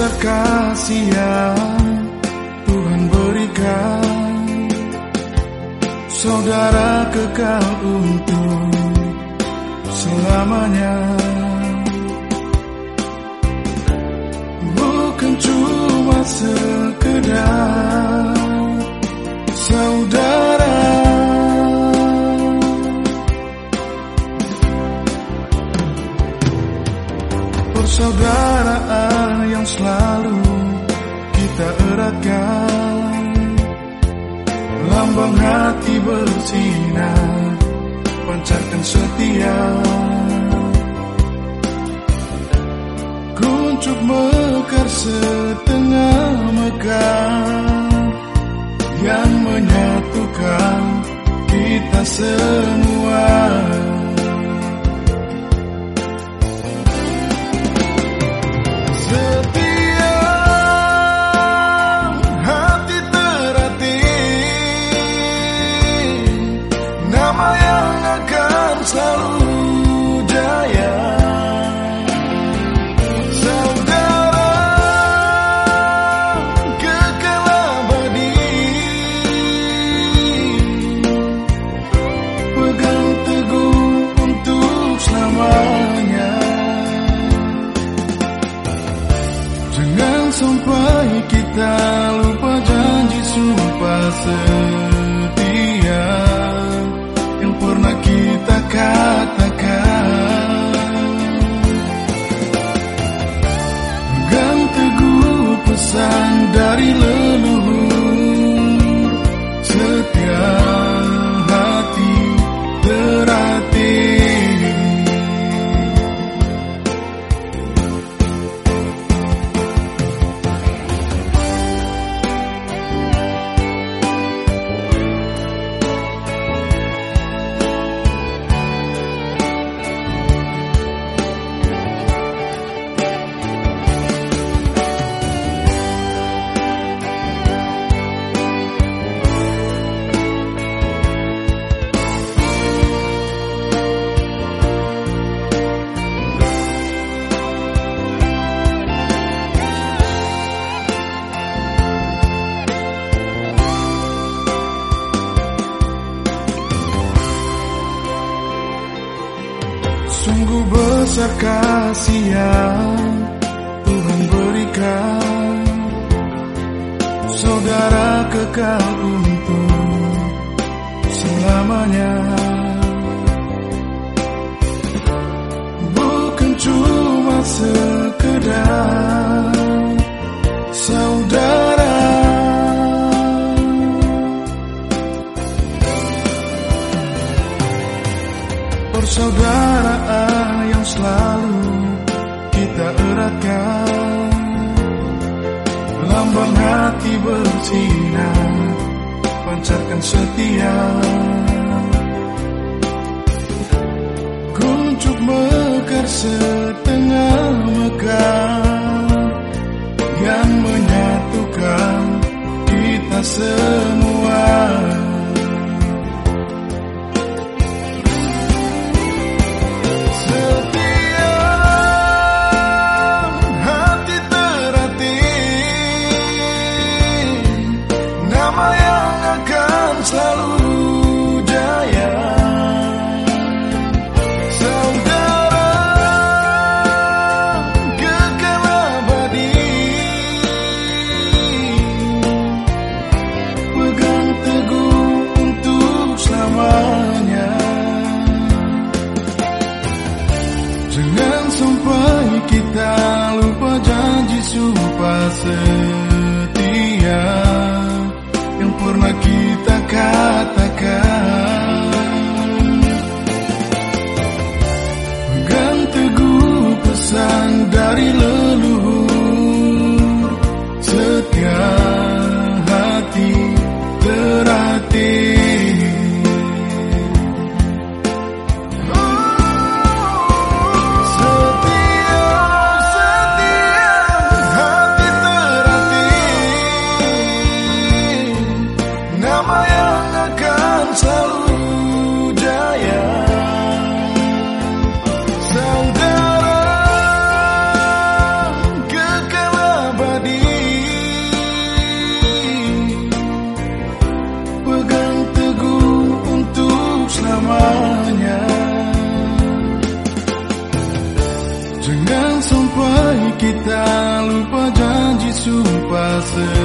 besar kasih yang Tuhan berikan Saudara kekal untuk selamanya. Bukan cuma sekedar saudara. Persaudaraan yang selalu kita eratkan. Lambang hati bersinar Pancarkan setia. Kuncup mekar setengah mekar Yang menyatukan kita semua Jangan sampai kita lupa janji sumpah setia Yang pernah kita katakan Besar kasih yang Tuhan berikan. Saudara kekal untuk selamanya. Bukan cuma sekedar kita eratkan Lambang hati bersinar Pancarkan setia. Kuncup mekar setengah mekar Yang menyatukan kita semua sumpah setia kita lupa janji sumpah